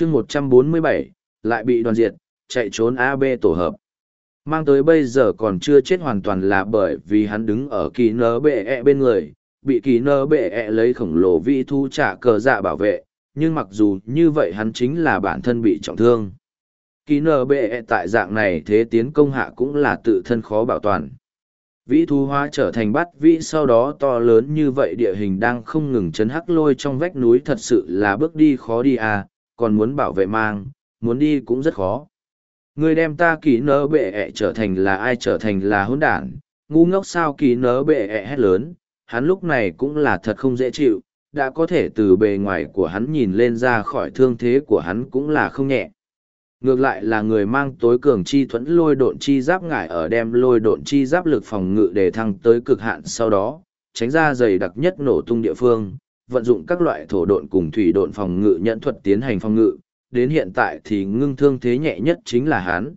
chương một trăm bốn mươi bảy lại bị đoàn diệt, chạy trốn AB tổ hợp. Mang tới bây giờ còn chưa chết hoàn toàn là bởi vì hắn đứng ở kỳ nơ bệ e bên người, bị kỳ nơ bệ e lấy khổng lồ vi thu trả cờ dạ bảo vệ, nhưng mặc dù như vậy hắn chính là bản thân bị trọng thương. Kỳ nơ bệ e tại dạng này thế tiến công hạ cũng là tự thân khó bảo toàn. Vĩ thu hóa trở thành bắt vĩ sau đó to lớn như vậy địa hình đang không ngừng chấn hắc lôi trong vách núi thật sự là bước đi khó đi à, còn muốn bảo vệ mang, muốn đi cũng rất khó. Người đem ta kỳ nỡ bệ ẹ trở thành là ai trở thành là hỗn đản, ngu ngốc sao kỳ nỡ bệ ẹ hét lớn, hắn lúc này cũng là thật không dễ chịu, đã có thể từ bề ngoài của hắn nhìn lên ra khỏi thương thế của hắn cũng là không nhẹ. Ngược lại là người mang tối cường chi thuẫn lôi độn chi giáp ngải ở đem lôi độn chi giáp lực phòng ngự để thăng tới cực hạn sau đó, tránh ra dày đặc nhất nổ tung địa phương, vận dụng các loại thổ độn cùng thủy độn phòng ngự nhận thuật tiến hành phòng ngự, đến hiện tại thì ngưng thương thế nhẹ nhất chính là hắn.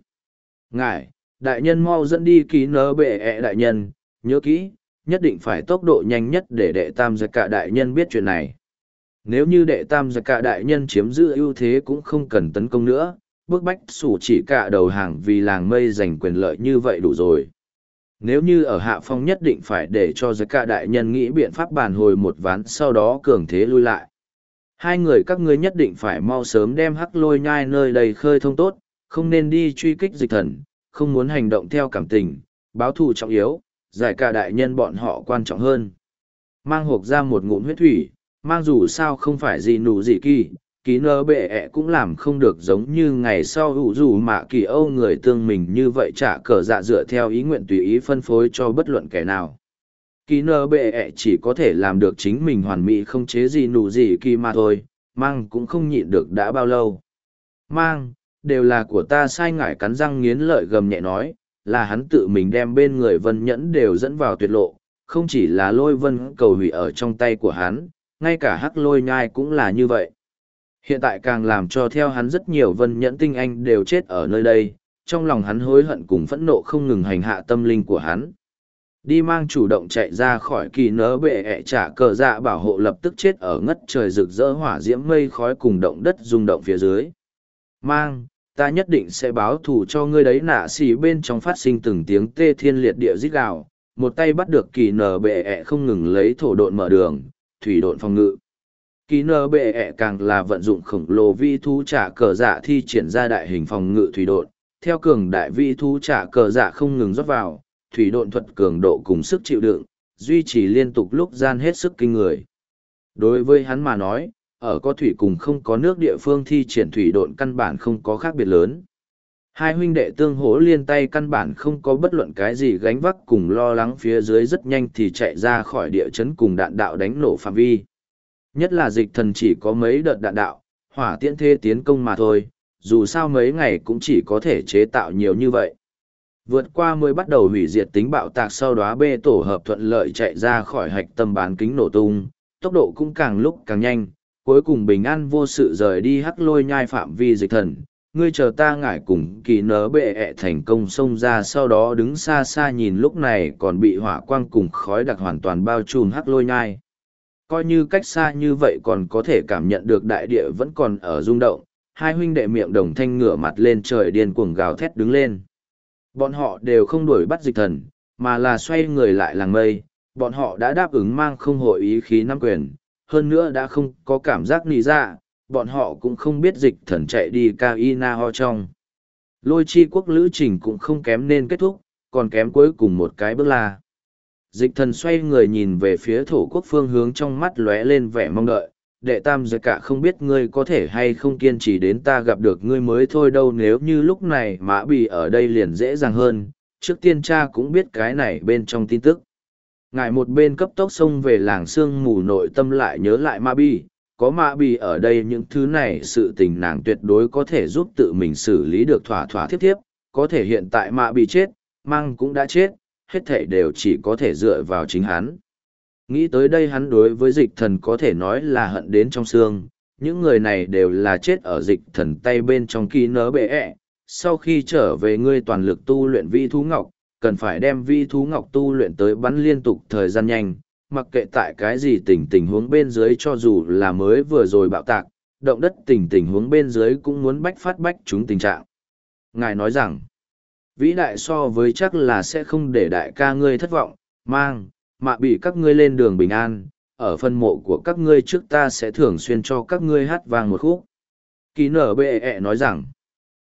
Ngài, đại nhân mau dẫn đi ký nơ bệ ẹ đại nhân, nhớ kỹ, nhất định phải tốc độ nhanh nhất để đệ tam giật cả đại nhân biết chuyện này. Nếu như đệ tam giật cả đại nhân chiếm giữ ưu thế cũng không cần tấn công nữa, bước bách sủ chỉ cả đầu hàng vì làng mây giành quyền lợi như vậy đủ rồi. Nếu như ở hạ phong nhất định phải để cho giới cả đại nhân nghĩ biện pháp bàn hồi một ván sau đó cường thế lui lại. Hai người các ngươi nhất định phải mau sớm đem hắc lôi nhai nơi đầy khơi thông tốt, không nên đi truy kích dịch thần, không muốn hành động theo cảm tình, báo thù trọng yếu, giải cả đại nhân bọn họ quan trọng hơn. Mang hộp ra một ngụm huyết thủy, mang dù sao không phải gì nụ gì kỳ, ký nơ bệ ẹ cũng làm không được giống như ngày sau hữu dù mà kỳ âu người tương mình như vậy trả cờ dạ dựa theo ý nguyện tùy ý phân phối cho bất luận kẻ nào. Ký nơ bệ ẹ chỉ có thể làm được chính mình hoàn mỹ không chế gì nụ gì kỳ mà thôi, mang cũng không nhịn được đã bao lâu. Mang, đều là của ta sai ngải cắn răng nghiến lợi gầm nhẹ nói, là hắn tự mình đem bên người vân nhẫn đều dẫn vào tuyệt lộ, không chỉ là lôi vân cầu hủy ở trong tay của hắn, ngay cả hắc lôi nhai cũng là như vậy hiện tại càng làm cho theo hắn rất nhiều vân nhẫn tinh anh đều chết ở nơi đây, trong lòng hắn hối hận cùng phẫn nộ không ngừng hành hạ tâm linh của hắn. Đi mang chủ động chạy ra khỏi kỳ nớ bệ ẹ trả cờ dạ bảo hộ lập tức chết ở ngất trời rực rỡ hỏa diễm mây khói cùng động đất rung động phía dưới. Mang, ta nhất định sẽ báo thù cho ngươi đấy nạ xì bên trong phát sinh từng tiếng tê thiên liệt địa rít gào, một tay bắt được kỳ nở bệ ẹ không ngừng lấy thổ độn mở đường, thủy độn phòng ngự kỳ nở bệ ẹ càng là vận dụng khổng lồ vi thú trả cờ dạ thi triển ra đại hình phòng ngự thủy độn theo cường đại vi thú trả cờ dạ không ngừng rót vào thủy độn thuật cường độ cùng sức chịu đựng, duy trì liên tục lúc gian hết sức kinh người. Đối với hắn mà nói, ở có thủy cùng không có nước địa phương thi triển thủy độn căn bản không có khác biệt lớn. Hai huynh đệ tương hỗ liên tay căn bản không có bất luận cái gì gánh vác cùng lo lắng phía dưới rất nhanh thì chạy ra khỏi địa chấn cùng đạn đạo đánh nổ phạm vi. Nhất là dịch thần chỉ có mấy đợt đạn đạo, hỏa tiễn thế tiến công mà thôi, dù sao mấy ngày cũng chỉ có thể chế tạo nhiều như vậy. Vượt qua mới bắt đầu hủy diệt tính bạo tạc sau đó bê tổ hợp thuận lợi chạy ra khỏi hạch tâm bán kính nổ tung, tốc độ cũng càng lúc càng nhanh, cuối cùng bình an vô sự rời đi hắc lôi nhai phạm vi dịch thần. Ngươi chờ ta ngải cùng kỳ nớ bệ ẹ thành công xông ra sau đó đứng xa xa nhìn lúc này còn bị hỏa quang cùng khói đặc hoàn toàn bao trùm hắc lôi nhai. Coi như cách xa như vậy còn có thể cảm nhận được đại địa vẫn còn ở rung động, hai huynh đệ miệng đồng thanh ngửa mặt lên trời điên cuồng gào thét đứng lên. Bọn họ đều không đuổi bắt dịch thần, mà là xoay người lại làng mây. Bọn họ đã đáp ứng mang không hội ý khí năm quyền, hơn nữa đã không có cảm giác nì ra, bọn họ cũng không biết dịch thần chạy đi cao y na ho trong. Lôi chi quốc lữ trình cũng không kém nên kết thúc, còn kém cuối cùng một cái bước là. Dịch thần xoay người nhìn về phía thổ quốc phương hướng trong mắt lóe lên vẻ mong đợi, đệ tam giới cả không biết ngươi có thể hay không kiên trì đến ta gặp được ngươi mới thôi đâu nếu như lúc này mã bì ở đây liền dễ dàng hơn trước tiên cha cũng biết cái này bên trong tin tức. Ngài một bên cấp tốc xông về làng sương mù nội tâm lại nhớ lại mã bì. Có mã bì ở đây những thứ này sự tình nàng tuyệt đối có thể giúp tự mình xử lý được thỏa thỏa thiết thiếp. Có thể hiện tại mã bì chết mang cũng đã chết hết thể đều chỉ có thể dựa vào chính hắn Nghĩ tới đây hắn đối với dịch thần có thể nói là hận đến trong xương, những người này đều là chết ở dịch thần tay bên trong kỳ nớ bệ ẹ. Sau khi trở về ngươi toàn lực tu luyện vi thú ngọc, cần phải đem vi thú ngọc tu luyện tới bắn liên tục thời gian nhanh, mặc kệ tại cái gì tình tình huống bên dưới cho dù là mới vừa rồi bạo tạc, động đất tình tình huống bên dưới cũng muốn bách phát bách chúng tình trạng. Ngài nói rằng, vĩ đại so với chắc là sẽ không để đại ca ngươi thất vọng, mang, mạ bị các ngươi lên đường bình an, ở phân mộ của các ngươi trước ta sẽ thường xuyên cho các ngươi hát vang một khúc. Kỳ nở bệ ẹ nói rằng,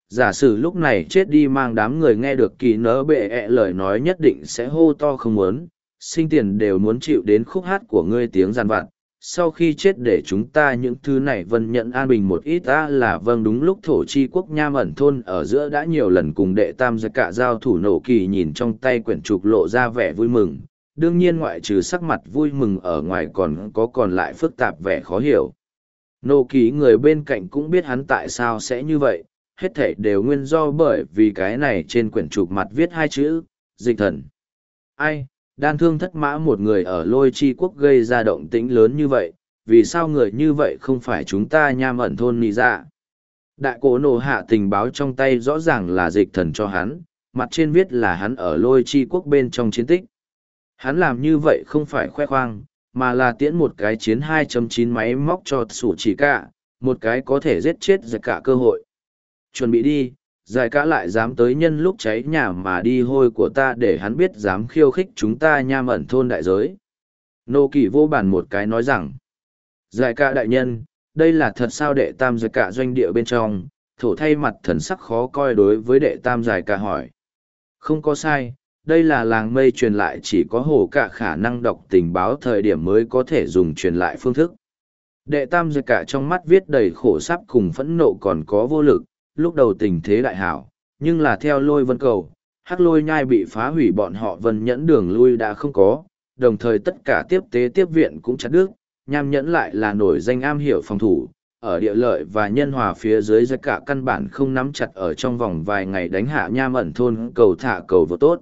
giả sử lúc này chết đi mang đám người nghe được kỳ nở bệ ẹ lời nói nhất định sẽ hô to không muốn, sinh tiền đều muốn chịu đến khúc hát của ngươi tiếng gian vặt. Sau khi chết để chúng ta những thứ này vân nhận an bình một ít ta là vâng đúng lúc thổ chi quốc nham ẩn thôn ở giữa đã nhiều lần cùng đệ tam gia cả giao thủ nổ kỳ nhìn trong tay quyển trục lộ ra vẻ vui mừng, đương nhiên ngoại trừ sắc mặt vui mừng ở ngoài còn có còn lại phức tạp vẻ khó hiểu. Nô kỳ người bên cạnh cũng biết hắn tại sao sẽ như vậy, hết thể đều nguyên do bởi vì cái này trên quyển trục mặt viết hai chữ, dịch thần. Ai, đan thương thất mã một người ở lôi chi quốc gây ra động tĩnh lớn như vậy, vì sao người như vậy không phải chúng ta nham ẩn thôn nị dạ Đại cổ nổ hạ tình báo trong tay rõ ràng là dịch thần cho hắn, mặt trên viết là hắn ở lôi chi quốc bên trong chiến tích. Hắn làm như vậy không phải khoe khoang, mà là tiễn một cái chiến 2.9 máy móc cho sủ chỉ cả, một cái có thể giết chết giặc cả cơ hội. Chuẩn bị đi, giải cả lại dám tới nhân lúc cháy nhà mà đi hôi của ta để hắn biết dám khiêu khích chúng ta nham ẩn thôn đại giới. Nô kỳ vô bản một cái nói rằng, giải cả đại nhân, đây là thật sao đệ tam giải cả doanh địa bên trong, thổ thay mặt thần sắc khó coi đối với đệ tam giải cả hỏi. Không có sai, đây là làng mây truyền lại chỉ có hồ cả khả năng đọc tình báo thời điểm mới có thể dùng truyền lại phương thức. Đệ tam giải cả trong mắt viết đầy khổ sắp cùng phẫn nộ còn có vô lực, lúc đầu tình thế đại hảo, nhưng là theo lôi vân cầu, hắc lôi nhai bị phá hủy bọn họ vân nhẫn đường lui đã không có, đồng thời tất cả tiếp tế tiếp viện cũng chặt đứt, nham nhẫn lại là nổi danh am hiểu phòng thủ, ở địa lợi và nhân hòa phía dưới ra cả căn bản không nắm chặt ở trong vòng vài ngày đánh hạ nham ẩn thôn cầu thả cầu vô tốt.